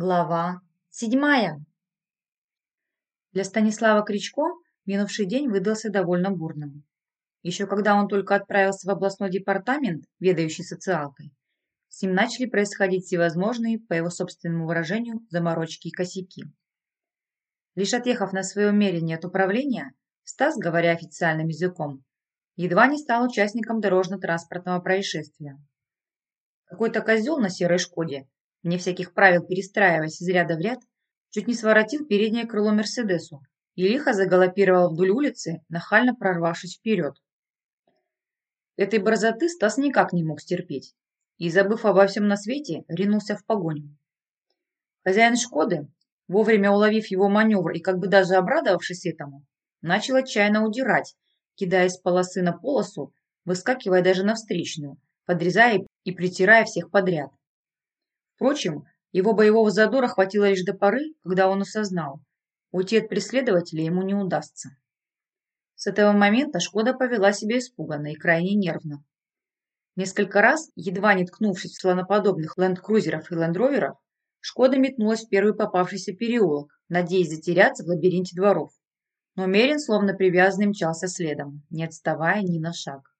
Глава седьмая. Для Станислава Кричко минувший день выдался довольно бурным. Еще когда он только отправился в областной департамент, ведающий социалкой, с ним начали происходить всевозможные, по его собственному выражению, заморочки и косяки. Лишь отъехав на свое умерение от управления, Стас, говоря официальным языком, едва не стал участником дорожно-транспортного происшествия. Какой-то козел на серой «Шкоде» вне всяких правил перестраиваясь из ряда в ряд, чуть не своротил переднее крыло Мерседесу и лихо загалопировал вдоль улицы, нахально прорвавшись вперед. Этой борзоты Стас никак не мог стерпеть и, забыв обо всем на свете, ринулся в погоню. Хозяин «Шкоды», вовремя уловив его маневр и как бы даже обрадовавшись этому, начал отчаянно удирать, кидаясь с полосы на полосу, выскакивая даже на встречную, подрезая и притирая всех подряд. Впрочем, его боевого задора хватило лишь до поры, когда он осознал, уйти от преследователя ему не удастся. С этого момента Шкода повела себя испуганно и крайне нервно. Несколько раз, едва не ткнувшись в слоноподобных ленд-крузеров и лендроверов, Шкода метнулась в первый попавшийся переулок, надеясь затеряться в лабиринте дворов. Но Мерин, словно привязанный, мчался следом, не отставая ни на шаг.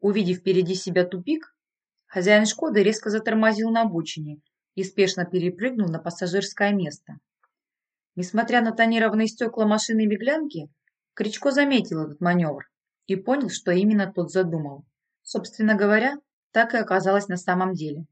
Увидев впереди себя тупик, Хозяин «Шкоды» резко затормозил на обочине и спешно перепрыгнул на пассажирское место. Несмотря на тонированные стекла машины беглянки, Кричко заметил этот маневр и понял, что именно тот задумал. Собственно говоря, так и оказалось на самом деле.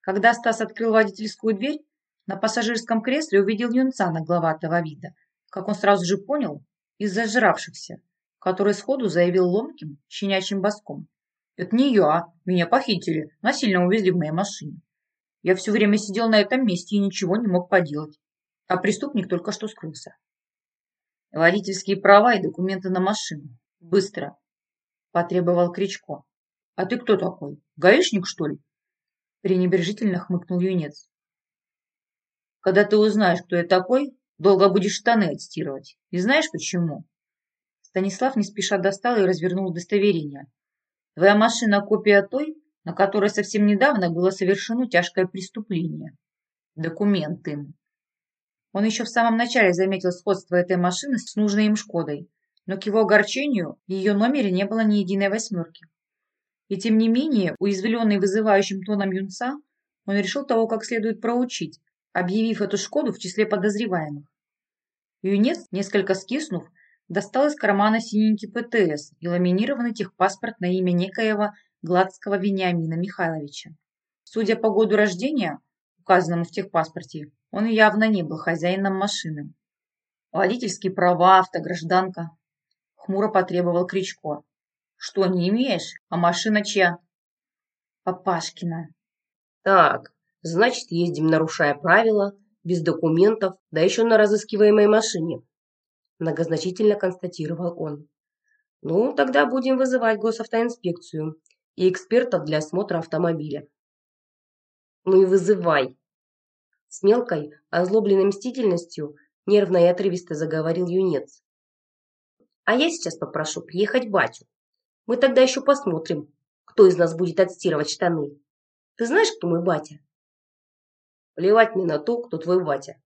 Когда Стас открыл водительскую дверь, на пассажирском кресле увидел юнца нагловатого вида, как он сразу же понял, из зажравшихся, который сходу заявил ломким, щенячьим боском. Это не я. Меня похитили. Насильно увезли в моей машине. Я все время сидел на этом месте и ничего не мог поделать. А преступник только что скрылся. Водительские права и документы на машину. Быстро. Потребовал Кричко. А ты кто такой? Гаишник, что ли? Пренебрежительно хмыкнул юнец. Когда ты узнаешь, кто я такой, долго будешь штаны отстирывать. И знаешь почему? Станислав не спеша достал и развернул удостоверение, Твоя машина копия той, на которой совсем недавно было совершено тяжкое преступление. Документы. Он еще в самом начале заметил сходство этой машины с нужной им Шкодой, но к его огорчению в ее номере не было ни единой восьмерки. И тем не менее, уязвленный вызывающим тоном юнца, он решил того как следует проучить, объявив эту Шкоду в числе подозреваемых. Юнец, несколько скиснув, достал из кармана синенький ПТС и ламинированный техпаспорт на имя некоего Гладского Вениамина Михайловича. Судя по году рождения, указанному в техпаспорте, он явно не был хозяином машины. Водительские права, автогражданка. Хмуро потребовал Кричко. Что, не имеешь? А машина чья? Папашкина. Так, значит, ездим, нарушая правила, без документов, да еще на разыскиваемой машине многозначительно констатировал он. Ну, тогда будем вызывать госавтоинспекцию и экспертов для осмотра автомобиля. Ну и вызывай. С мелкой, озлобленной мстительностью нервно и отрывисто заговорил юнец. А я сейчас попрошу приехать батю. Мы тогда еще посмотрим, кто из нас будет отстирывать штаны. Ты знаешь, кто мой батя? Плевать мне на то, кто твой батя.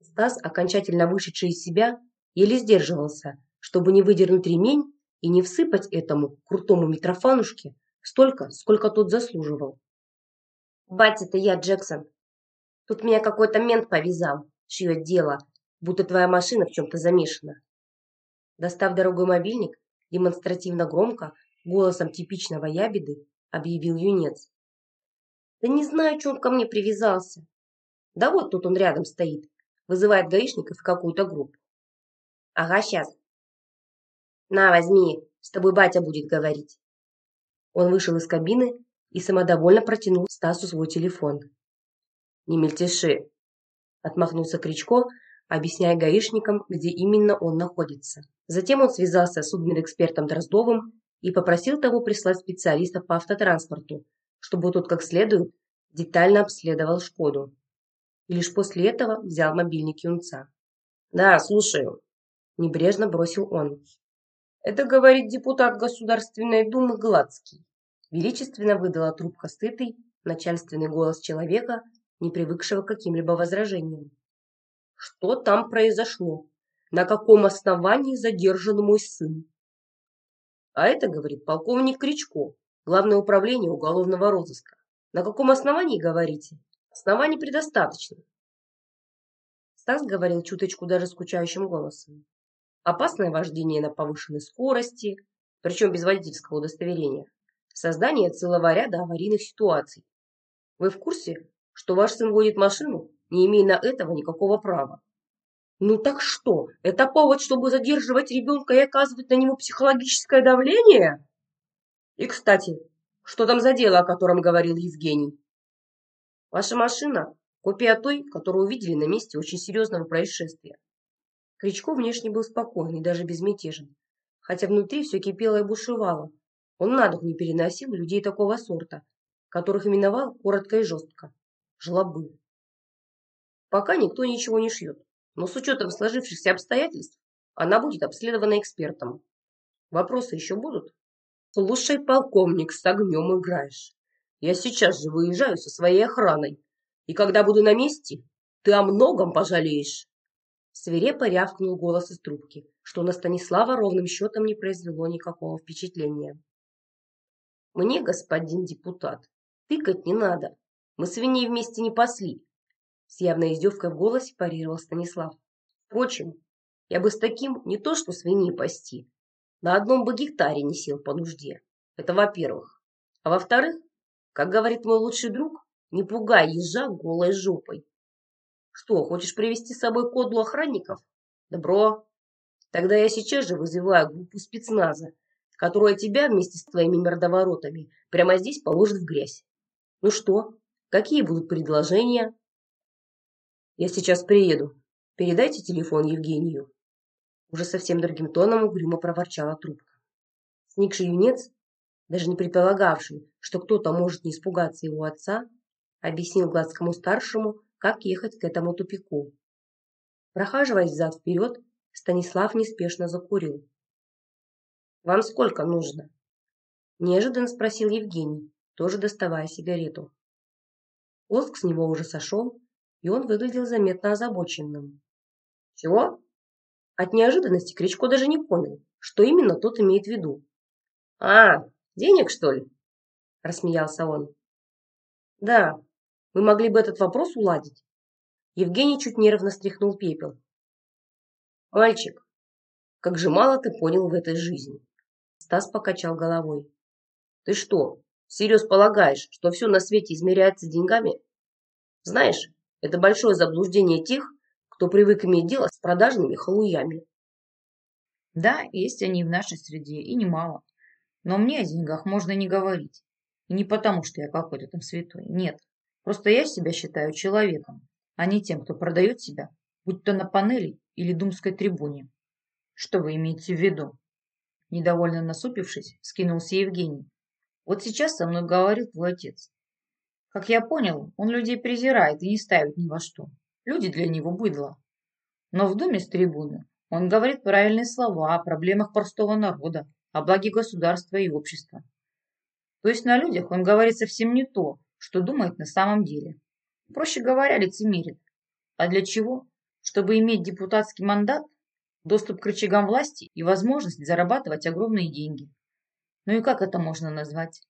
Стас, окончательно вышедший из себя, еле сдерживался, чтобы не выдернуть ремень и не всыпать этому крутому Митрофанушке столько, сколько тот заслуживал. «Бать, это я, Джексон. Тут меня какой-то мент повязал, шьет дело, будто твоя машина в чем-то замешана». Достав дорогой мобильник, демонстративно громко, голосом типичного ябеды, объявил юнец. «Да не знаю, что он ко мне привязался. Да вот тут он рядом стоит, вызывает гаишников в какую-то группу. Ага, сейчас. На, возьми, с тобой батя будет говорить. Он вышел из кабины и самодовольно протянул Стасу свой телефон. Не мельтеши, отмахнулся Кричко, объясняя гаишникам, где именно он находится. Затем он связался с судмедэкспертом Дроздовым и попросил того прислать специалиста по автотранспорту, чтобы тот как следует детально обследовал Шкоду. И лишь после этого взял мобильник юнца. «Да, слушаю», Небрежно бросил он. Это говорит депутат Государственной Думы Гладский. Величественно выдала трубка стытый, начальственный голос человека, не привыкшего к каким-либо возражениям. Что там произошло? На каком основании задержан мой сын? А это, говорит полковник Кричко, Главное управление уголовного розыска. На каком основании говорите? Оснований предостаточно. Стас говорил чуточку даже скучающим голосом. Опасное вождение на повышенной скорости, причем без водительского удостоверения. Создание целого ряда аварийных ситуаций. Вы в курсе, что ваш сын водит машину, не имея на этого никакого права? Ну так что, это повод, чтобы задерживать ребенка и оказывать на него психологическое давление? И, кстати, что там за дело, о котором говорил Евгений? Ваша машина – копия той, которую увидели на месте очень серьезного происшествия. Кричко внешне был спокойный, даже безмятежен, хотя внутри все кипело и бушевало. Он на дух не переносил людей такого сорта, которых именовал коротко и жестко – жлобы. Пока никто ничего не шьет, но с учетом сложившихся обстоятельств она будет обследована экспертом. Вопросы еще будут? Слушай, полковник, с огнем играешь. Я сейчас же выезжаю со своей охраной. И когда буду на месте, ты о многом пожалеешь. Свирепо рявкнул голос из трубки, что на Станислава ровным счетом не произвело никакого впечатления. Мне, господин депутат, тыкать не надо. Мы свиней вместе не пасли. С явной издевкой в голосе парировал Станислав. Впрочем, я бы с таким не то что свиней пасти, на одном бы гектаре не сел по нужде. Это во-первых. А во-вторых, как говорит мой лучший друг, не пугай ежа голой жопой. Что, хочешь привести с собой кодлу охранников? Добро. Тогда я сейчас же вызываю группу спецназа, которая тебя вместе с твоими мордоворотами прямо здесь положит в грязь. Ну что, какие будут предложения? Я сейчас приеду. Передайте телефон Евгению. Уже совсем другим тоном угрюмо проворчала трубка. Сникший юнец, даже не предполагавший, что кто-то может не испугаться его отца, объяснил Гладскому старшему, как ехать к этому тупику. Прохаживаясь взад-вперед, Станислав неспешно закурил. «Вам сколько нужно?» Неожиданно спросил Евгений, тоже доставая сигарету. Лоск с него уже сошел, и он выглядел заметно озабоченным. «Чего?» От неожиданности Кричко даже не понял, что именно тот имеет в виду. «А, денег, что ли?» – рассмеялся он. «Да, мы могли бы этот вопрос уладить». Евгений чуть нервно стряхнул пепел. «Мальчик, как же мало ты понял в этой жизни!» Стас покачал головой. «Ты что, всерьез полагаешь, что все на свете измеряется деньгами? Знаешь, это большое заблуждение тех, кто привык иметь дело с продажными халуями. Да, есть они в нашей среде, и немало. Но мне о деньгах можно не говорить. И не потому, что я какой-то там святой. Нет. Просто я себя считаю человеком, а не тем, кто продает себя, будь то на панели или думской трибуне. Что вы имеете в виду? Недовольно насупившись, скинулся Евгений. Вот сейчас со мной говорил твой отец. Как я понял, он людей презирает и не ставит ни во что. Люди для него быдло. Но в доме с трибуны он говорит правильные слова о проблемах простого народа, о благе государства и общества. То есть на людях он говорит совсем не то, что думает на самом деле. Проще говоря, лицемерит. А для чего? Чтобы иметь депутатский мандат, доступ к рычагам власти и возможность зарабатывать огромные деньги. Ну и как это можно назвать?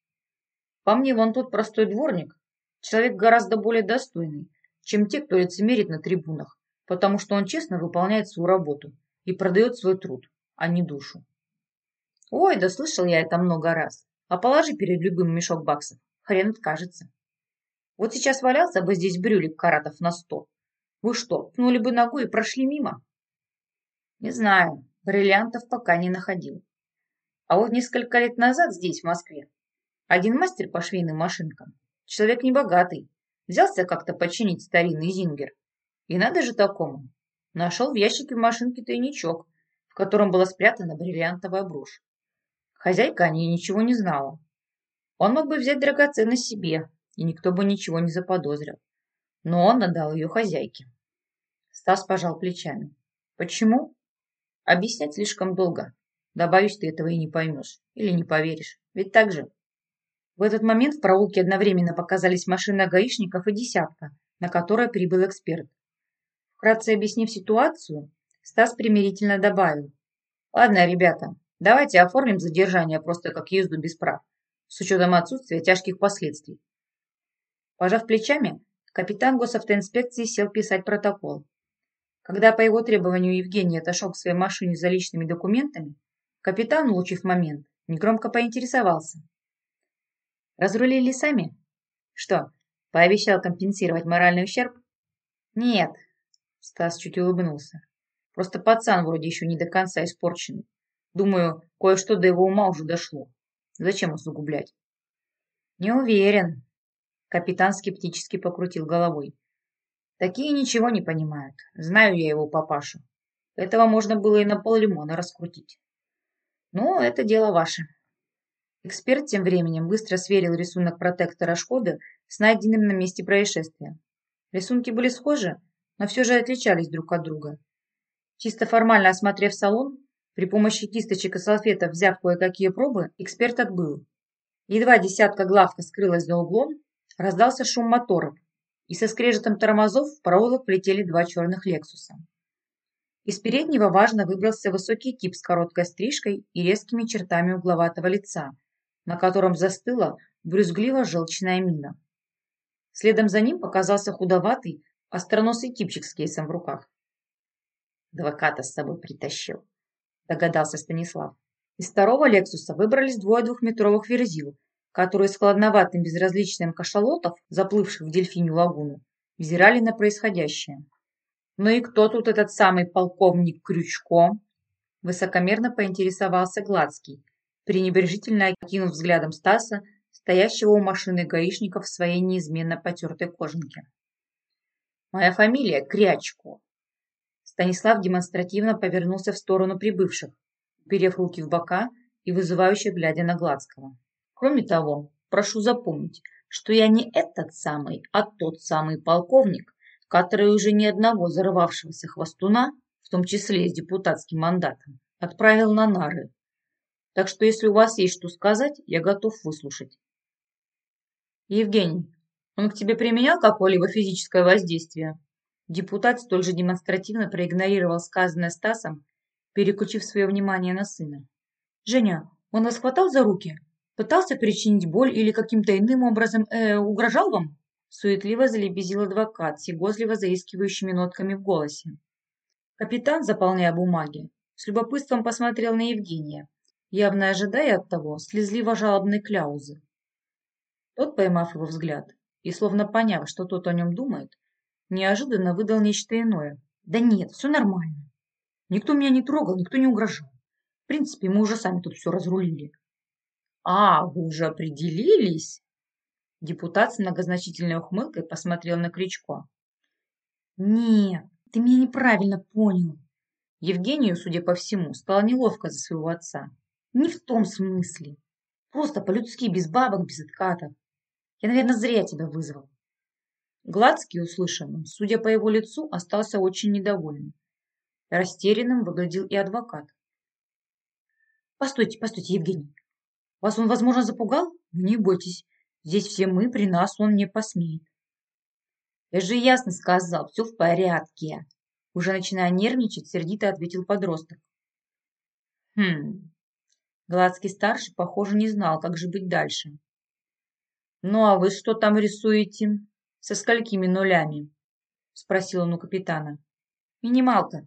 По мне, вон тот простой дворник, человек гораздо более достойный, чем те, кто лицемерит на трибунах, потому что он честно выполняет свою работу и продает свой труд, а не душу. Ой, да слышал я это много раз. А положи перед любым мешок баксов, хрен откажется. Вот сейчас валялся бы здесь брюлик каратов на сто. Вы что, пнули бы ногу и прошли мимо? Не знаю, бриллиантов пока не находил. А вот несколько лет назад здесь, в Москве, один мастер по швейным машинкам, человек небогатый, Взялся как-то починить старинный зингер. И надо же такому. Нашел в ящике в машинке тайничок, в котором была спрятана бриллиантовая брошь. Хозяйка о ней ничего не знала. Он мог бы взять драгоценность себе, и никто бы ничего не заподозрил. Но он отдал ее хозяйке. Стас пожал плечами. Почему? Объяснять слишком долго. Добавить ты этого и не поймешь. Или не поверишь. Ведь так же. В этот момент в проулке одновременно показались машины гаишников и десятка, на которое прибыл эксперт. Вкратце объяснив ситуацию, Стас примирительно добавил. «Ладно, ребята, давайте оформим задержание просто как езду без прав, с учетом отсутствия тяжких последствий». Пожав плечами, капитан госавтоинспекции сел писать протокол. Когда по его требованию Евгений отошел к своей машине за личными документами, капитан, улучив момент, негромко поинтересовался. «Разрулили сами? Что, пообещал компенсировать моральный ущерб?» «Нет», — Стас чуть улыбнулся. «Просто пацан вроде еще не до конца испорченный. Думаю, кое-что до его ума уже дошло. Зачем усугублять?» «Не уверен», — капитан скептически покрутил головой. Такие ничего не понимают. Знаю я его папашу. Этого можно было и на пол лимона раскрутить. Но это дело ваше. Эксперт тем временем быстро сверил рисунок протектора Шкоды с найденным на месте происшествия. Рисунки были схожи, но все же отличались друг от друга. Чисто формально осмотрев салон, при помощи кисточек и салфеток взяв кое-какие пробы, эксперт отбыл. Едва десятка главка скрылась за углом, раздался шум моторов, и со скрежетом тормозов в проулок влетели два черных «Лексуса». Из переднего важно выбрался высокий тип с короткой стрижкой и резкими чертами угловатого лица, на котором застыла брюзгливо-желчная мина. Следом за ним показался худоватый, остроносый типчик с кейсом в руках. «Адвоката с собой притащил», – догадался Станислав. Из второго «Лексуса» выбрались двое двухметровых верзил которые с холодноватым безразличием кашалотов, заплывших в дельфинью лагуну, взирали на происходящее. «Ну и кто тут этот самый полковник Крючко?» Высокомерно поинтересовался Гладский, пренебрежительно окинув взглядом Стаса, стоящего у машины гаишника в своей неизменно потертой кожанке. «Моя фамилия Крячко». Станислав демонстративно повернулся в сторону прибывших, уперев руки в бока и вызывающе глядя на Гладского. Кроме того, прошу запомнить, что я не этот самый, а тот самый полковник, который уже ни одного зарывавшегося хвостуна, в том числе и с депутатским мандатом, отправил на нары. Так что если у вас есть что сказать, я готов выслушать. Евгений, он к тебе применял какое-либо физическое воздействие? Депутат столь же демонстративно проигнорировал сказанное Стасом, переключив свое внимание на сына. Женя, он вас хватал за руки? Пытался причинить боль или каким-то иным образом э, угрожал вам?» Суетливо залебезил адвокат с егозливо заискивающими нотками в голосе. Капитан, заполняя бумаги, с любопытством посмотрел на Евгения, явно ожидая от того слезливо-жалобной кляузы. Тот, поймав его взгляд и словно поняв, что тот о нем думает, неожиданно выдал нечто иное. «Да нет, все нормально. Никто меня не трогал, никто не угрожал. В принципе, мы уже сами тут все разрулили. «А, вы уже определились?» Депутат с многозначительной ухмылкой посмотрел на Кричко. «Нет, ты меня неправильно понял». Евгению, судя по всему, стало неловко за своего отца. «Не в том смысле. Просто по-людски, без бабок, без откатов. Я, наверное, зря тебя вызвал». Гладский, услышанным, судя по его лицу, остался очень недоволен. Растерянным выглядел и адвокат. «Постойте, постойте, Евгений, вас он, возможно, запугал? Не бойтесь. Здесь все мы, при нас он не посмеет. Я же ясно сказал, все в порядке. Уже начиная нервничать, сердито ответил подросток. Хм. Гладский-старший, похоже, не знал, как же быть дальше. Ну, а вы что там рисуете? Со сколькими нулями? Спросил он у капитана. Минималка.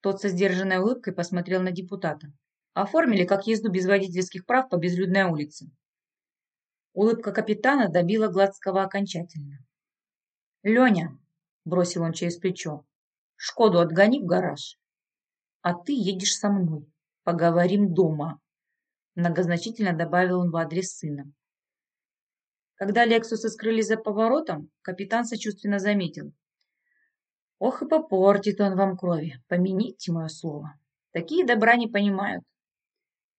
Тот со сдержанной улыбкой посмотрел на депутата. Оформили как езду без водительских прав по безлюдной улице. Улыбка капитана добила Гладского окончательно. «Леня», – бросил он через плечо, – «Шкоду отгони в гараж, а ты едешь со мной, поговорим дома», – многозначительно добавил он в адрес сына. Когда Лексусы скрылись за поворотом, капитан сочувственно заметил. «Ох и попортит он вам крови, помяните мое слово. Такие добра не понимают.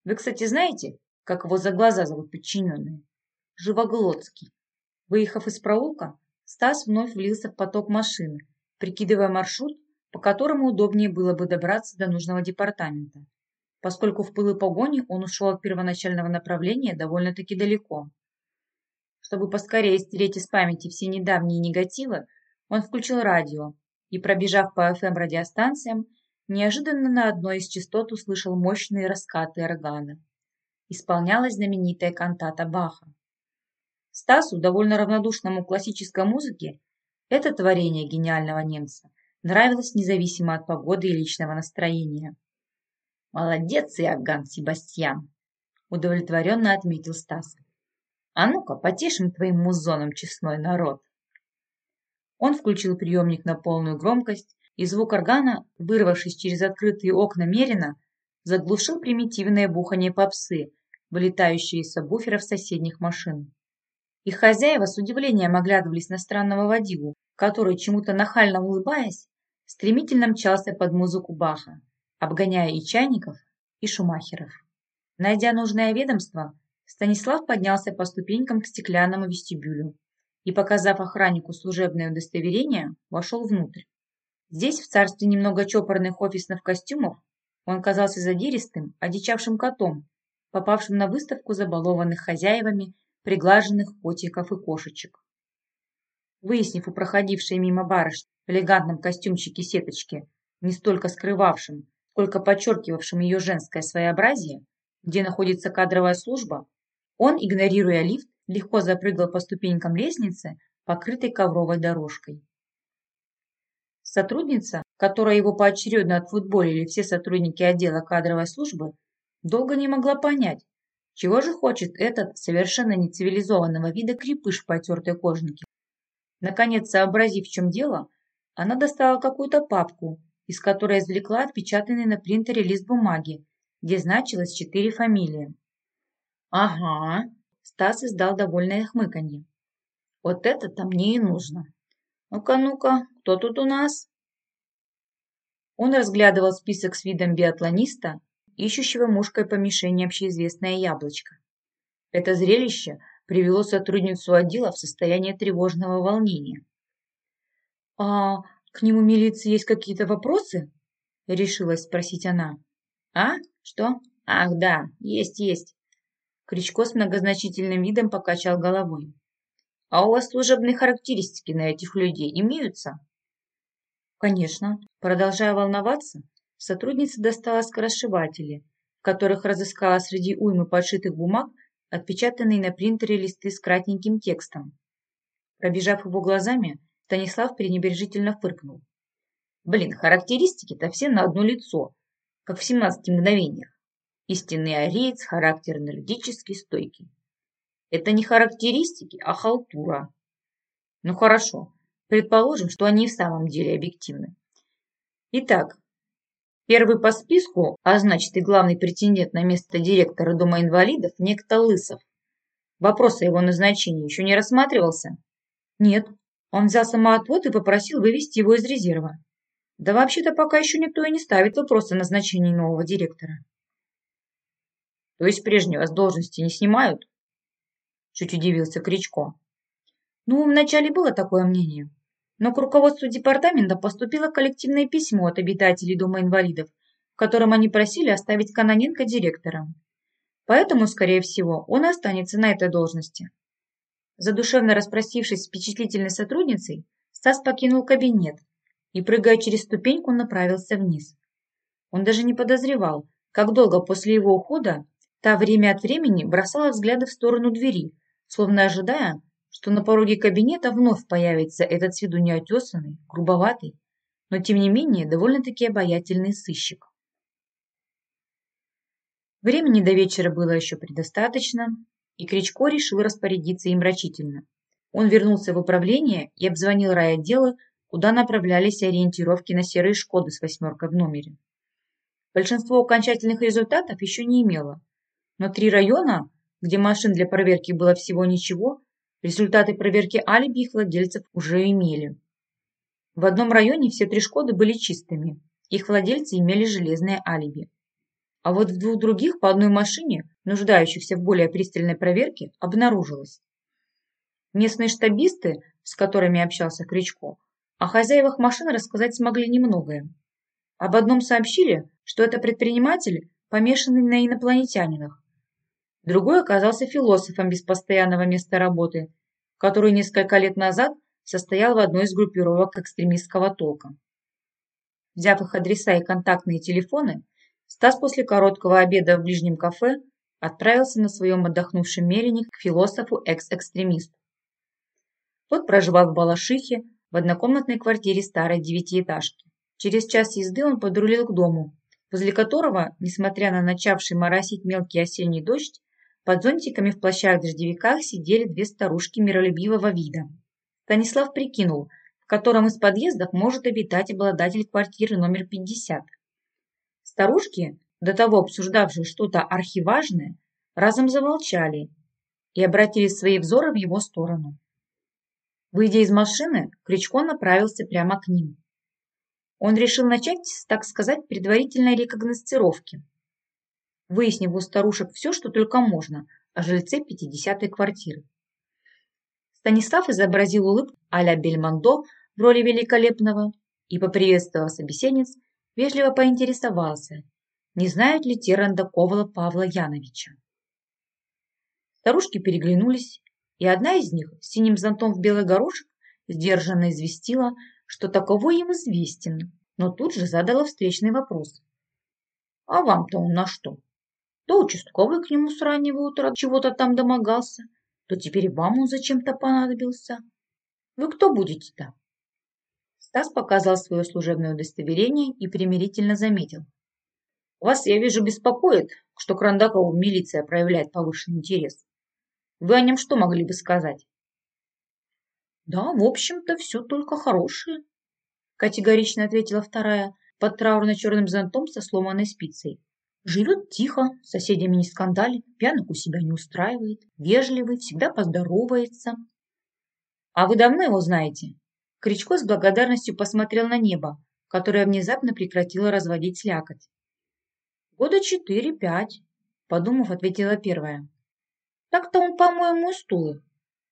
Вы, кстати, знаете, как его за глаза зовут подчиненные? Живоглотский. Выехав из проулка, Стас вновь влился в поток машины, прикидывая маршрут, по которому удобнее было бы добраться до нужного департамента, поскольку в пылы погони он ушел от первоначального направления довольно-таки далеко. Чтобы поскорее стереть из памяти все недавние негативы, Он включил радио и, пробежав по FM-радиостанциям, неожиданно на одной из частот услышал мощные раскаты органа. Исполнялась знаменитая кантата Баха. Стасу, довольно равнодушному к классической музыке, это творение гениального немца нравилось независимо от погоды и личного настроения. «Молодец, Иоганн Себастьян!» – удовлетворенно отметил Стас. «А ну-ка, потешим твоим музоном честной народ!» Он включил приемник на полную громкость, и звук органа, вырвавшись через открытые окна Мерина, заглушил примитивное бухание попсы, вылетающие из сабвуферов соседних машин. Их хозяева с удивлением оглядывались на странного водилу, который, чему-то нахально улыбаясь, стремительно мчался под музыку Баха, обгоняя и чайников, и шумахеров. Найдя нужное ведомство, Станислав поднялся по ступенькам к стеклянному вестибюлю и, показав охраннику служебное удостоверение, вошел внутрь. Здесь, в царстве немного чопорных офисных костюмов, он казался задиристым, одичавшим котом, попавшим на выставку забалованных хозяевами приглаженных котиков и кошечек. Выяснив у проходившей мимо барышни в элегантном костюмчике сеточки, не столько скрывавшим, сколько подчеркивавшим ее женское своеобразие, где находится кадровая служба, он, игнорируя лифт, легко запрыгал по ступенькам лестницы, покрытой ковровой дорожкой. Сотрудница, которая его поочередно отфутболили все сотрудники отдела кадровой службы, долго не могла понять, чего же хочет этот совершенно нецивилизованного вида крепыш в потертой кожнике. Наконец, сообразив, в чем дело, она достала какую-то папку, из которой извлекла отпечатанный на принтере лист бумаги, где значилось четыре фамилии. «Ага», – Стас издал довольное хмыканье. «Вот это-то мне и нужно. Ну-ка, ну-ка, кто тут у нас?» Он разглядывал список с видом биатлониста, ищущего мушкой по мишени общеизвестное яблочко. Это зрелище привело сотрудницу отдела в состояние тревожного волнения. «А к нему милиции есть какие-то вопросы?» – решилась спросить она. «А? Что? Ах, да, есть, есть». Кричко с многозначительным видом покачал головой. А у вас служебные характеристики на этих людей имеются? Конечно. Продолжая волноваться, сотрудница достала скоросшиватели, в которых разыскала среди уймы подшитых бумаг отпечатанные на принтере листы с кратеньким текстом. Пробежав его глазами, Станислав пренебрежительно фыркнул. Блин, характеристики-то все на одно лицо, как в 17 мгновениях. Истинный ариец, характер энергетический, стойкий. Это не характеристики, а халтура. Ну хорошо, предположим, что они в самом деле объективны. Итак, первый по списку, а значит и главный претендент на место директора Дома инвалидов, некто Лысов. Вопрос о его назначении еще не рассматривался? Нет, он взял самоотвод и попросил вывести его из резерва. Да вообще-то пока еще никто и не ставит вопрос о назначении нового директора. То есть прежнего с должности не снимают? чуть удивился Кричко. Ну, вначале было такое мнение. Но к руководству департамента поступило коллективное письмо от обитателей Дома инвалидов, в котором они просили оставить Каноненко директором. Поэтому, скорее всего, он останется на этой должности. Задушевно распростившись с впечатлительной сотрудницей, Стас покинул кабинет и, прыгая через ступеньку, направился вниз. Он даже не подозревал, как долго после его ухода та время от времени бросала взгляды в сторону двери, словно ожидая, что на пороге кабинета вновь появится этот с виду неотесанный, грубоватый, но тем не менее довольно-таки обаятельный сыщик. Времени до вечера было еще предостаточно, и Кричко решил распорядиться им рачительно. Он вернулся в управление и обзвонил райотделы, куда направлялись ориентировки на серые «Шкоды» с восьмеркой в номере. Большинство окончательных результатов еще не имело, но три района где машин для проверки было всего ничего, результаты проверки алиби их владельцев уже имели. В одном районе все три «Шкоды» были чистыми, их владельцы имели железное алиби. А вот в двух других по одной машине, нуждающихся в более пристальной проверке, обнаружилось. Местные штабисты, с которыми общался Кричко, о хозяевах машин рассказать смогли немногое. Об одном сообщили, что это предприниматель, помешанный на инопланетянинах, Другой оказался философом без постоянного места работы, который несколько лет назад состоял в одной из группировок экстремистского толка. Взяв их адреса и контактные телефоны, Стас после короткого обеда в ближнем кафе отправился на своем отдохнувшем мерине к философу-экс-экстремисту. Тот проживал в Балашихе в однокомнатной квартире старой девятиэтажки. Через час езды он подрулил к дому, возле которого, несмотря на начавший моросить мелкий осенний дождь, под зонтиками в плащах-дождевиках сидели две старушки миролюбивого вида. Станислав прикинул, в котором из подъездов может обитать обладатель квартиры номер 50. Старушки, до того обсуждавшие что-то архиважное, разом замолчали и обратили свои взоры в его сторону. Выйдя из машины, Кричко направился прямо к ним. Он решил начать, так сказать, предварительной рекогносцировки, выяснив у старушек все, что только можно о жильце 50-й квартиры. Станислав изобразил улыбку а-ля Бельмондо в роли великолепного и, поприветствовав собеседниц, вежливо поинтересовался, не знают ли те Рандаковала Павла Яновича. Старушки переглянулись, и одна из них с синим зонтом в белый горошек сдержанно известила, что таковой им известен, но тут же задала встречный вопрос. «А вам-то он на что? То участковый к нему с раннего утра чего-то там домогался, то теперь вам он зачем-то понадобился. Вы кто будете-то?» Стас показал свое служебное удостоверение и примирительно заметил. «Вас, я вижу, беспокоит, что Крандакову милиция проявляет повышенный интерес. Вы о нем что могли бы сказать?» «Да, в общем-то, все только хорошее», – категорично ответила вторая, под траурно-черным зонтом со сломанной спицей. Живет тихо, с соседями не скандалит, пьянок у себя не устраивает, вежливый, всегда поздоровается. «А вы давно его знаете?» Кричко с благодарностью посмотрел на небо, которое внезапно прекратило разводить слякоть. «Года четыре-пять», – подумав, ответила первая. «Так-то он, по-моему, из Тулы.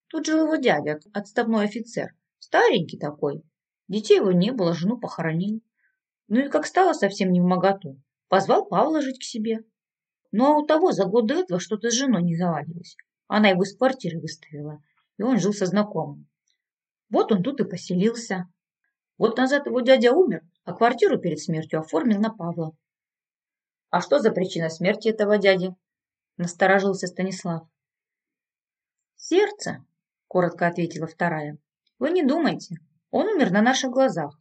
Тут жил его дядя, отставной офицер. Старенький такой. Детей его не было, жену похоронил. Ну и как стало совсем не в моготу, позвал Павла жить к себе. Ну а у того за год до этого что-то с женой не заладилось. Она его из квартиры выставила, и он жил со знакомым. Вот он тут и поселился. Год назад его дядя умер, а квартиру перед смертью оформил на Павла. А что за причина смерти этого дяди? Насторожился Станислав. Сердце, коротко ответила вторая. Вы не думайте, он умер на наших глазах.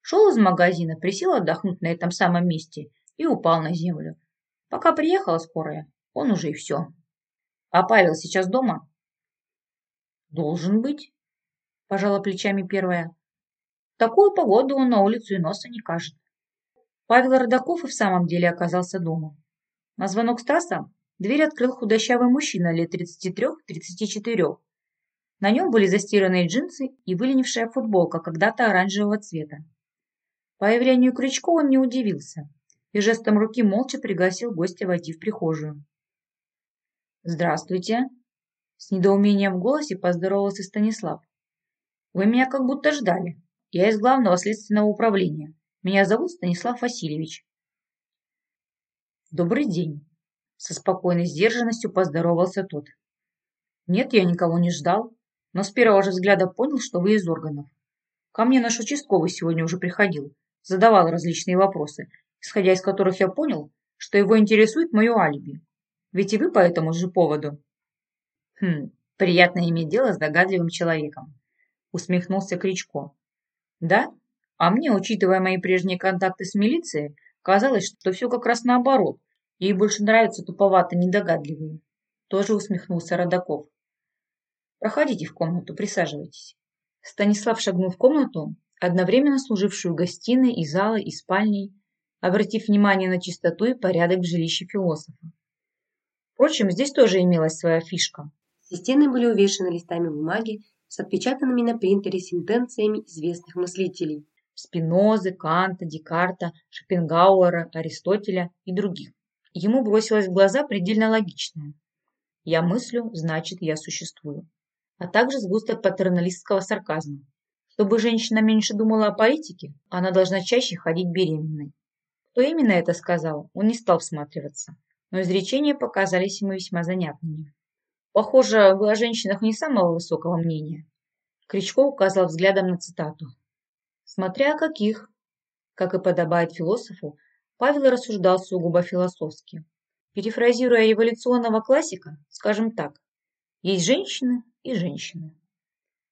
Шел из магазина, присел отдохнуть на этом самом месте и упал на землю. Пока приехала скорая, он уже и все. А Павел сейчас дома? Должен быть, пожала плечами первая. Такую погоду он на улицу и носа не кажет. Павел Родаков и в самом деле оказался дома. На звонок Стаса дверь открыл худощавый мужчина лет 33-34. На нем были застиранные джинсы и выленившая футболка когда-то оранжевого цвета. Появлению Крючко он не удивился и жестом руки молча пригласил гостя войти в прихожую. «Здравствуйте!» С недоумением в голосе поздоровался Станислав. «Вы меня как будто ждали. Я из главного следственного управления. Меня зовут Станислав Васильевич». «Добрый день!» Со спокойной сдержанностью поздоровался тот. «Нет, я никого не ждал но с первого же взгляда понял, что вы из органов. Ко мне наш участковый сегодня уже приходил, задавал различные вопросы, исходя из которых я понял, что его интересует мое алиби. Ведь и вы по этому же поводу. Хм, приятно иметь дело с догадливым человеком, усмехнулся Кричко. Да? А мне, учитывая мои прежние контакты с милицией, казалось, что все как раз наоборот. Ей больше нравятся туповато недогадливые. Тоже усмехнулся Родаков. Проходите в комнату, присаживайтесь. Станислав шагнул в комнату, одновременно служившую гостиной и залой, и спальней, обратив внимание на чистоту и порядок в жилище философа. Впрочем, здесь тоже имелась своя фишка. Все стены были увешаны листами бумаги с отпечатанными на принтере сентенциями известных мыслителей. Спинозы, Канта, Декарта, Шопенгауэра, Аристотеля и других. Ему бросилось в глаза предельно логичное. «Я мыслю, значит, я существую» а также сгусток патерналистского сарказма. Чтобы женщина меньше думала о политике, она должна чаще ходить беременной. Кто именно это сказал, он не стал всматриваться, но изречения показались ему весьма занятными. Похоже, вы о женщинах не самого высокого мнения. Кричко указал взглядом на цитату. Смотря каких. Как и подобает философу, Павел рассуждал сугубо философски. Перефразируя эволюционного классика, скажем так, есть женщины и женщины.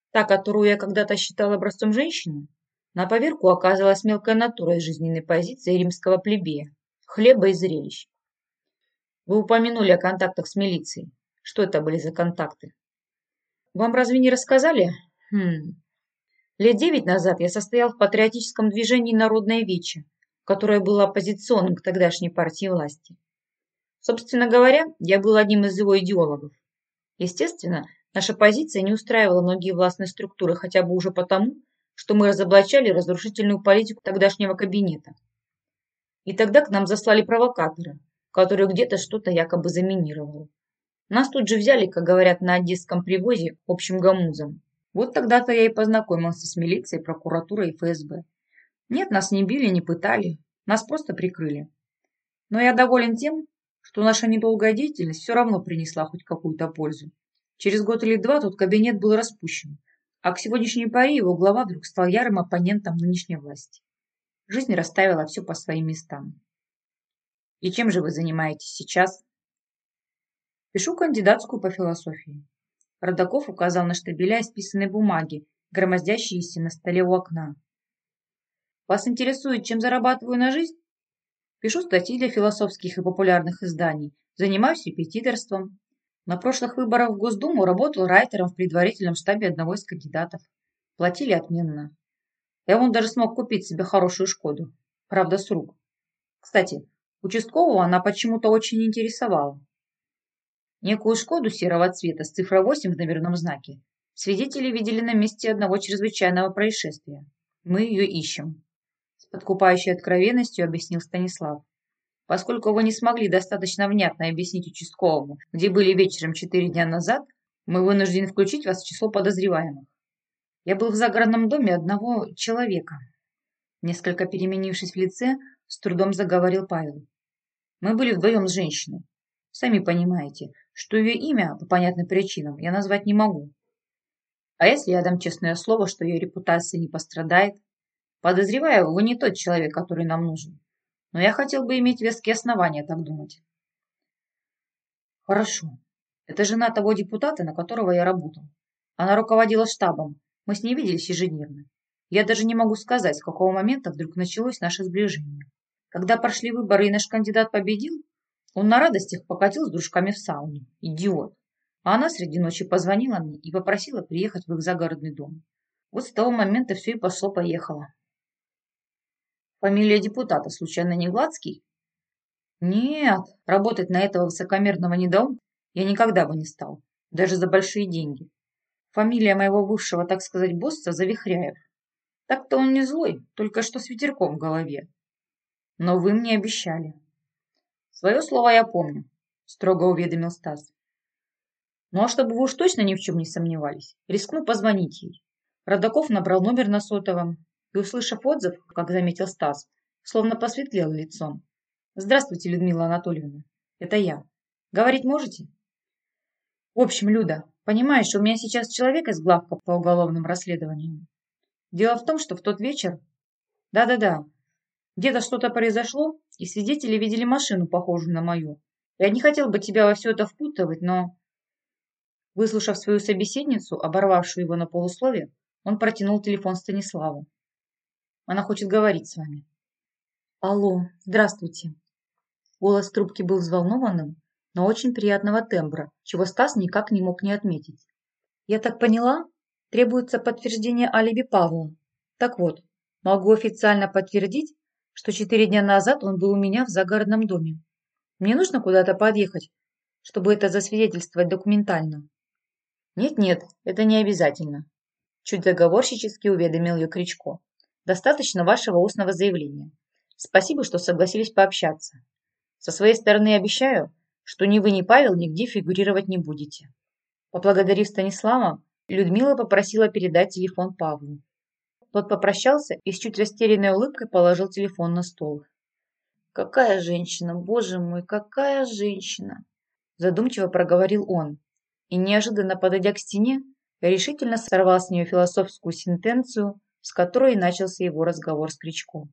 Та, которую я когда-то считал образцом женщины, на поверку оказалась мелкой натурой жизненной позиции римского плебея, хлеба и зрелищ. Вы упомянули о контактах с милицией. Что это были за контакты? Вам разве не рассказали? Хм. Лет девять назад я состоял в патриотическом движении «Народное вече», которое было оппозиционным к тогдашней партии власти. Собственно говоря, я был одним из его идеологов. Естественно, наша позиция не устраивала многие властные структуры хотя бы уже потому, что мы разоблачали разрушительную политику тогдашнего кабинета. И тогда к нам заслали провокатора, который где-то что-то якобы заминировал. Нас тут же взяли, как говорят на одесском привозе, общим гамузом. Вот тогда-то я и познакомился с милицией, прокуратурой и ФСБ. Нет, нас не били, не пытали, нас просто прикрыли. Но я доволен тем, что наша недолгая деятельность все равно принесла хоть какую-то пользу. Через год или два тот кабинет был распущен, а к сегодняшней паре его глава вдруг стал ярым оппонентом нынешней власти. Жизнь расставила все по своим местам. И чем же вы занимаетесь сейчас? Пишу кандидатскую по философии. Родаков указал на штабеля исписанной бумаги, громоздящиеся на столе у окна. Вас интересует, чем зарабатываю на жизнь? Пишу статьи для философских и популярных изданий, занимаюсь репетиторством. На прошлых выборах в Госдуму работал райтером в предварительном штабе одного из кандидатов. Платили отменно. Я вон даже смог купить себе хорошую Шкоду. Правда, с рук. Кстати, участкового она почему-то очень интересовала. Некую «Шкоду» серого цвета с цифрой 8 в номерном знаке свидетели видели на месте одного чрезвычайного происшествия. Мы ее ищем. С подкупающей откровенностью объяснил Станислав. Поскольку вы не смогли достаточно внятно объяснить участковому, где были вечером четыре дня назад, мы вынуждены включить вас в число подозреваемых. Я был в загородном доме одного человека. Несколько переменившись в лице, с трудом заговорил Павел. Мы были вдвоем с женщиной. Сами понимаете, что ее имя, по понятным причинам, я назвать не могу. А если я дам честное слово, что ее репутация не пострадает? Подозреваю, вы не тот человек, который нам нужен. Но я хотел бы иметь веские основания так думать. Хорошо. Это жена того депутата, на которого я работал. Она руководила штабом. Мы с ней виделись ежедневно. Я даже не могу сказать, с какого момента вдруг началось наше сближение. Когда прошли выборы и наш кандидат победил, он на радостях покатил с дружками в сауну. Идиот. А она среди ночи позвонила мне и попросила приехать в их загородный дом. Вот с того момента все и пошло-поехало. Фамилия депутата случайно не Гладский? Нет, работать на этого высокомерного недоумка я никогда бы не стал. Даже за большие деньги. Фамилия моего бывшего, так сказать, босса Завихряев. Так-то он не злой, только что с ветерком в голове. Но вы мне обещали. Свое слово я помню, строго уведомил Стас. Ну а чтобы вы уж точно ни в чем не сомневались, рискну позвонить ей. Родаков набрал номер на сотовом и, услышав отзыв, как заметил Стас, словно посветлел лицом. «Здравствуйте, Людмила Анатольевна. Это я. Говорить можете?» «В общем, Люда, понимаешь, у меня сейчас человек из главка по уголовным расследованиям. Дело в том, что в тот вечер... Да-да-да, где-то что-то произошло, и свидетели видели машину, похожую на мою. Я не хотел бы тебя во все это впутывать, но...» Выслушав свою собеседницу, оборвавшую его на полусловие, он протянул телефон Станиславу. «Она хочет говорить с вами». «Алло, здравствуйте». Голос трубки был взволнованным, но очень приятного тембра, чего Стас никак не мог не отметить. «Я так поняла, требуется подтверждение алиби Павла. Так вот, могу официально подтвердить, что четыре дня назад он был у меня в загородном доме. Мне нужно куда-то подъехать, чтобы это засвидетельствовать документально. Нет-нет, это не обязательно. Чуть заговорщически уведомил ее Кричко. Достаточно вашего устного заявления. Спасибо, что согласились пообщаться. Со своей стороны обещаю, что ни вы, ни Павел нигде фигурировать не будете. Поблагодарив Станислава, Людмила попросила передать телефон Павлу. Тот попрощался и с чуть растерянной улыбкой положил телефон на стол. «Какая женщина, боже мой, какая женщина!» Задумчиво проговорил он и, неожиданно подойдя к стене, решительно сорвал с нее философскую сентенцию, с которой и начался его разговор с Кричко.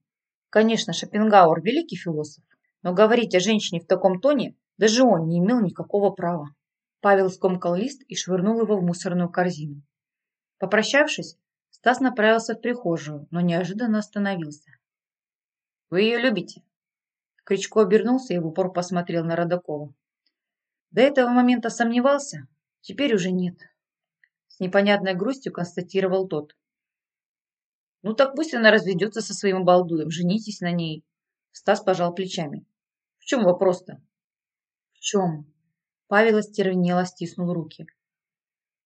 Конечно, Шопенгауэр – великий философ, но говорить о женщине в таком тоне даже он не имел никакого права. Павел скомкал лист и швырнул его в мусорную корзину. Попрощавшись, Стас направился в прихожую, но неожиданно остановился. «Вы ее любите?» Кричко обернулся и в упор посмотрел на Родакова. До этого момента сомневался, теперь уже нет. С непонятной грустью констатировал тот. Ну так пусть она разведется со своим балдуем, женитесь на ней. Стас пожал плечами. В чем вопрос-то? В чем? Павел остервенело стиснул руки.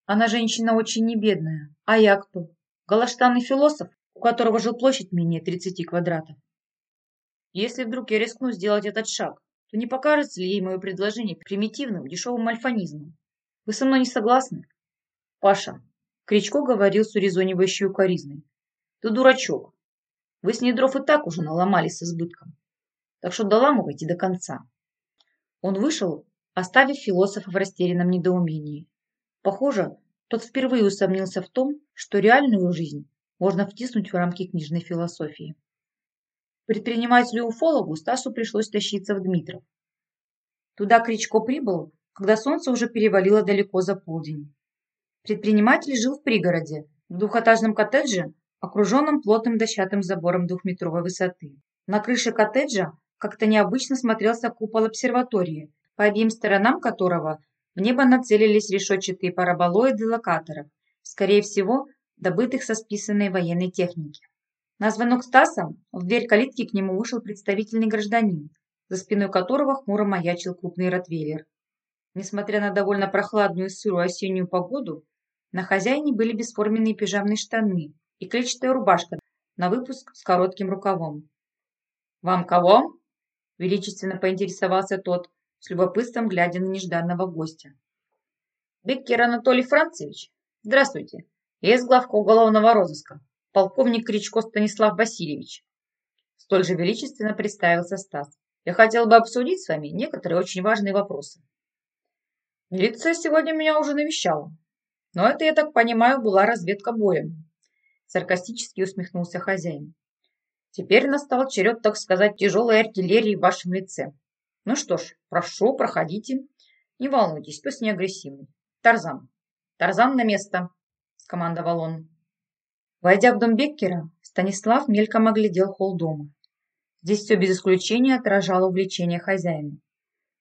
Она женщина очень небедная. А я кто? Галаштанный философ, у которого жилплощадь менее 30 квадратов. Если вдруг я рискну сделать этот шаг, то не покажется ли ей мое предложение примитивным, дешевым альфонизмом? Вы со мной не согласны? Паша, Кричко говорил с урезонивающей укоризной. Ты дурачок. Вы с ней дров и так уже наломали с избытком. Так что доламывайте до конца. Он вышел, оставив философа в растерянном недоумении. Похоже, тот впервые усомнился в том, что реальную жизнь можно втиснуть в рамки книжной философии. Предпринимателю-уфологу Стасу пришлось тащиться в Дмитров. Туда Кричко прибыл, когда солнце уже перевалило далеко за полдень. Предприниматель жил в пригороде, в двухэтажном коттедже, окруженном плотным дощатым забором двухметровой высоты. На крыше коттеджа как-то необычно смотрелся купол обсерватории, по обеим сторонам которого в небо нацелились решетчатые параболоиды локаторов, скорее всего, добытых со списанной военной техники. На звонок Стаса в дверь калитки к нему вышел представительный гражданин, за спиной которого хмуро маячил крупный ротвейлер. Несмотря на довольно прохладную и сырую осеннюю погоду, на хозяине были бесформенные пижамные штаны и клетчатая рубашка на выпуск с коротким рукавом. «Вам кого?» – величественно поинтересовался тот, с любопытством глядя на нежданного гостя. «Беккер Анатолий Францевич, здравствуйте, я из главка уголовного розыска полковник Кричко Станислав Васильевич. Столь же величественно представился Стас. Я хотел бы обсудить с вами некоторые очень важные вопросы. Милиция сегодня меня уже навещала. Но это, я так понимаю, была разведка боем. Саркастически усмехнулся хозяин. Теперь настал черед, так сказать, тяжелой артиллерии в вашем лице. Ну что ж, прошу, проходите. Не волнуйтесь, пусть не агрессивный. Тарзан. Тарзан на место, скомандовал он. Войдя в дом Беккера, Станислав мельком оглядел холл дома. Здесь все без исключения отражало увлечение хозяина.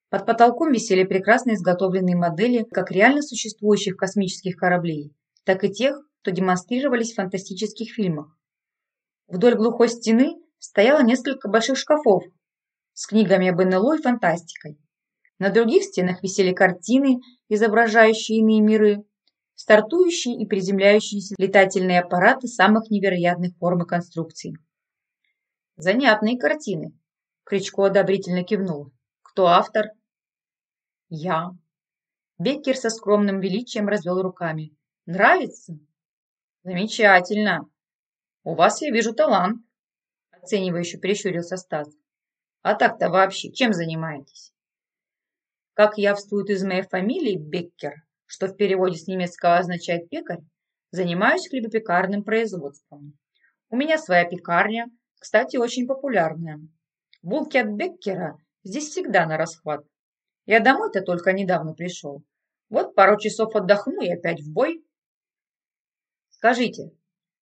Под потолком висели прекрасно изготовленные модели как реально существующих космических кораблей, так и тех, что демонстрировались в фантастических фильмах. Вдоль глухой стены стояло несколько больших шкафов с книгами об НЛО и фантастикой. На других стенах висели картины, изображающие иные миры, стартующие и приземляющиеся летательные аппараты самых невероятных форм и конструкций. Занятные картины. Кричко одобрительно кивнул. Кто автор? Я. Беккер со скромным величием развел руками. Нравится? Замечательно. У вас, я вижу, талант. Оценивающе прищурился Стас. А так-то вообще чем занимаетесь? Как явствует из моей фамилии Беккер, что в переводе с немецкого означает «пекарь», занимаюсь хлебопекарным производством. У меня своя пекарня, кстати, очень популярная. Булки от Беккера здесь всегда на расхват. Я домой-то только недавно пришел. Вот пару часов отдохну и опять в бой. Скажите,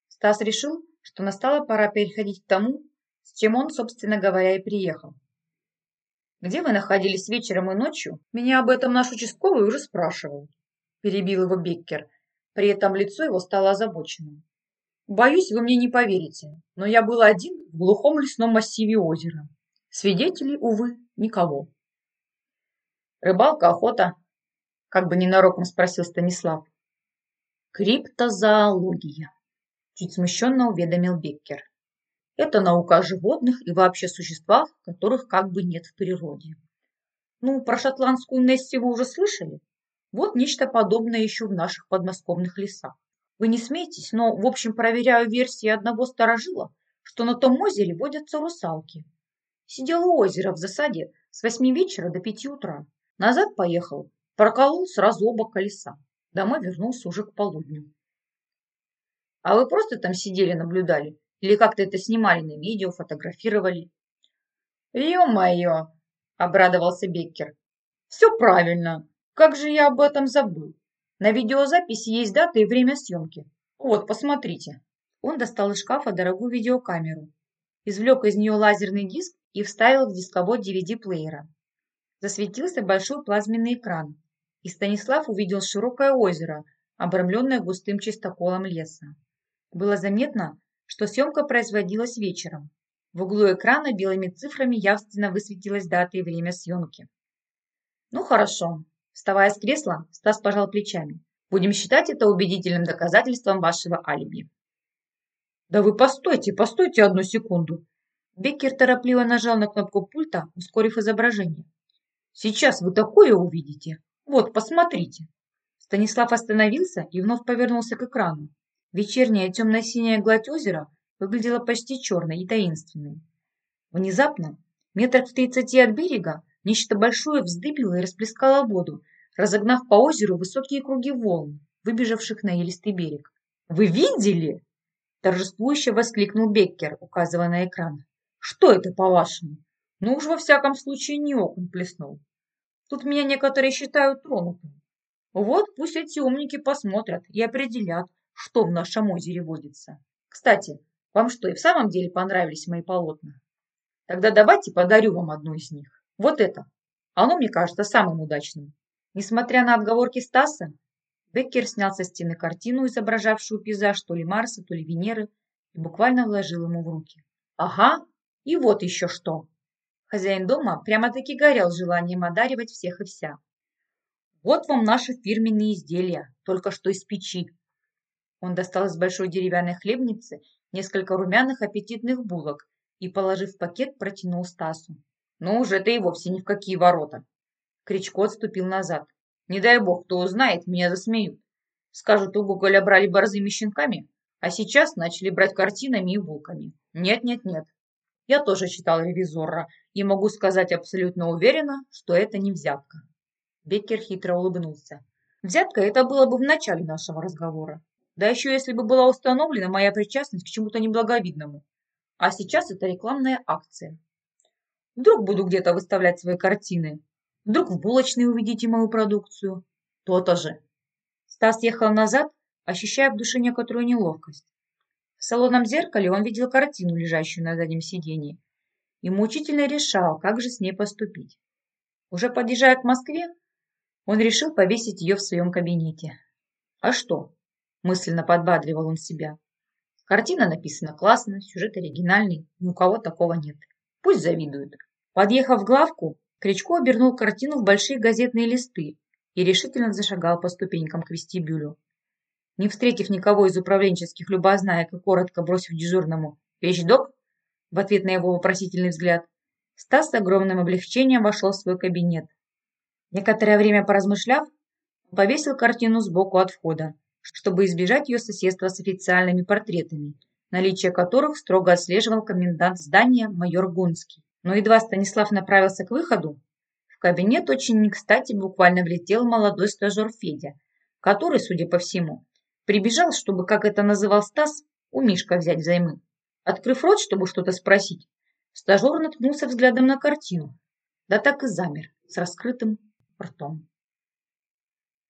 Стас решил, что настала пора переходить к тому, с чем он, собственно говоря, и приехал. Где вы находились вечером и ночью? Меня об этом наш участковый уже спрашивал перебил его Беккер. При этом лицо его стало озабоченным. Боюсь, вы мне не поверите, но я был один в глухом лесном массиве озера. Свидетелей, увы, никого. Рыбалка, охота? Как бы ненароком спросил Станислав. Криптозоология. Чуть смущенно уведомил Беккер. Это наука о животных и вообще существах, которых как бы нет в природе. Ну, про шотландскую Несси вы уже слышали? Вот нечто подобное еще в наших подмосковных лесах. Вы не смейтесь, но, в общем, проверяю версии одного старожила, что на том озере водятся русалки. Сидел у озера в засаде с восьми вечера до пяти утра. Назад поехал, проколол сразу оба колеса. Домой вернулся уже к полудню. А вы просто там сидели, наблюдали? Или как-то это снимали на видео, фотографировали? Ё-моё, обрадовался Беккер. Все правильно. Как же я об этом забыл? На видеозаписи есть дата и время съемки. Вот, посмотрите. Он достал из шкафа дорогую видеокамеру, извлек из нее лазерный диск и вставил в дисковод DVD-плеера. Засветился большой плазменный экран, и Станислав увидел широкое озеро, обрамленное густым чистоколом леса. Было заметно, что съемка производилась вечером. В углу экрана белыми цифрами явственно высветилась дата и время съемки. «Ну хорошо». Вставая с кресла, Стас пожал плечами. «Будем считать это убедительным доказательством вашего алиби». «Да вы постойте, постойте одну секунду!» Беккер торопливо нажал на кнопку пульта, ускорив изображение. «Сейчас вы такое увидите! Вот, посмотрите!» Станислав остановился и вновь повернулся к экрану. Вечерняя темно-синяя гладь озера выглядела почти черной и таинственной. Внезапно, метрах в тридцати от берега, нечто большое вздыбило и расплескало воду, разогнав по озеру высокие круги волн, выбежавших на елистый берег. «Вы видели?» – торжествующе воскликнул Беккер, указывая на экран. «Что это, по-вашему? Ну уж во всяком случае не окон плеснул. Тут меня некоторые считают тронутым. Вот пусть эти умники посмотрят и определят, что в нашем озере водится. Кстати, вам что, и в самом деле понравились мои полотна? Тогда давайте подарю вам одну из них. Вот это. Оно мне кажется самым удачным. Несмотря на отговорки Стаса, Беккер снял со стены картину, изображавшую пейзаж то ли Марса, то ли Венеры, и буквально вложил ему в руки. Ага, и вот еще что. Хозяин дома прямо-таки горел желанием одаривать всех и вся. Вот вам наши фирменные изделия, только что из печи. Он достал из большой деревянной хлебницы несколько румяных аппетитных булок и, положив пакет, протянул Стасу. «Ну уже это и вовсе ни в какие ворота!» Кричко отступил назад. «Не дай бог, кто узнает, меня засмеют. Скажут, у Гоголя брали борзыми щенками, а сейчас начали брать картинами и булками. Нет-нет-нет. Я тоже читал «Ревизора» и могу сказать абсолютно уверенно, что это не взятка». Беккер хитро улыбнулся. «Взятка это было бы в начале нашего разговора. Да еще если бы была установлена моя причастность к чему-то неблаговидному. А сейчас это рекламная акция. Вдруг буду где-то выставлять свои картины. Вдруг в булочной увидите мою продукцию. То-то же. Стас ехал назад, ощущая в душе некоторую неловкость. В салонном зеркале он видел картину, лежащую на заднем сиденье, и мучительно решал, как же с ней поступить. Уже подъезжая к Москве, он решил повесить ее в своем кабинете. А что? мысленно подбадривал он себя. Картина написана классно, сюжет оригинальный, ни у кого такого нет. Пусть завидуют. Подъехав в главку, Кричко обернул картину в большие газетные листы и решительно зашагал по ступенькам к вестибюлю. Не встретив никого из управленческих любознаек и коротко бросив дежурному «Вещдок» в ответ на его вопросительный взгляд, Стас с огромным облегчением вошел в свой кабинет. Некоторое время поразмышляв, повесил картину сбоку от входа чтобы избежать ее соседства с официальными портретами, наличие которых строго отслеживал комендант здания майор Гунский. Но едва Станислав направился к выходу, в кабинет очень не кстати буквально влетел молодой стажер Федя, который, судя по всему, прибежал, чтобы, как это называл Стас, у Мишка взять взаймы. Открыв рот, чтобы что-то спросить, стажер наткнулся взглядом на картину, да так и замер с раскрытым ртом.